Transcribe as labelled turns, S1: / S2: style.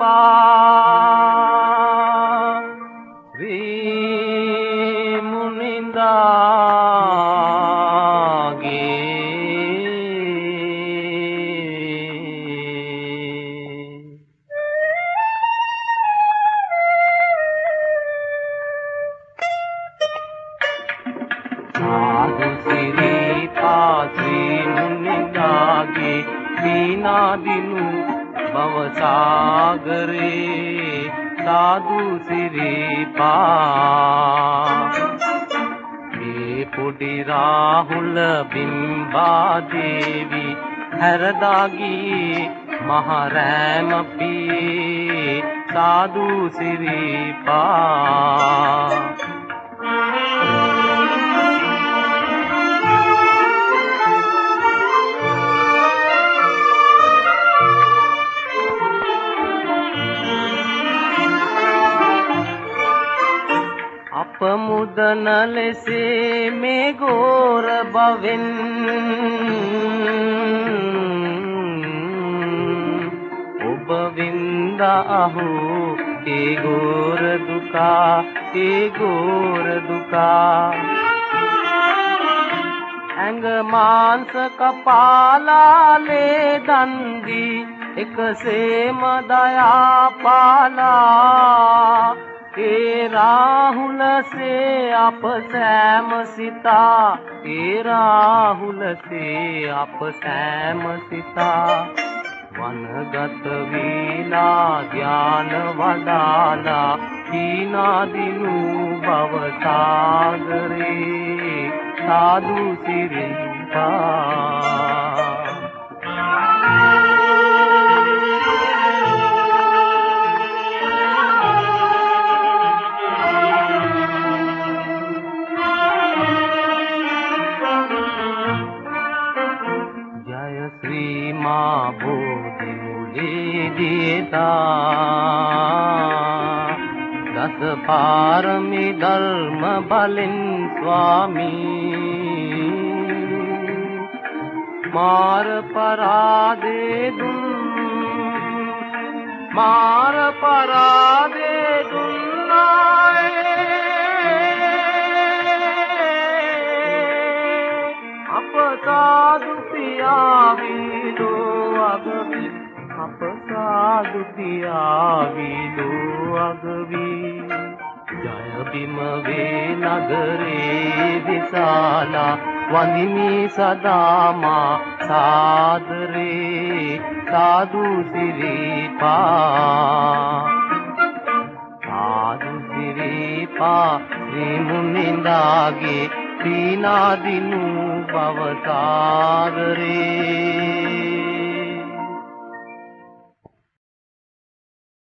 S1: සිරිපා ශ්‍රී මුනිඳාගේ සාදු සිරිපා ශ්‍රී මුනිඳාගේ දීනාදිනු භවසාගරේ සාදු සිරිපා. මේ පොඩි රාහුල බිම්බා දේවි හැරදාගී මහරෑම පියේ සාදු සිරිපා. අප මුදන ලෙසේ මේ ගෝර බවෙන් ඔබ වින්ද අහු ඒ ගෝර දුකා ඒ ගෝර දුකා. ඇඟ මාංශ කපාලාලේ දන්දි එකසේම දයා පාලා ඒ රාහුලසේ අප සෑම සිතා ඒ රාහුලසේ අප සෑම සිතා වනගත වීලා ධ්‍යාන වඩාලා දීනාදිනු භව සාගරේ සාදු සිරිපා विदिता दस पारमि धर्म बलिन् स्वामी मार परादे दुम मार परादे दुनाए अपसाद पिया भी दो अब भी අප සාදු පියාවිදෝ අගවි. ජය බිම වේ නගරේ විසාලා වඳිමි සදාමා සාදරේ සාදු සිරිපා. සාදු සිරිපා ශ්‍රී මුනිඳාගේ දීනාදිනු භව සාගරේ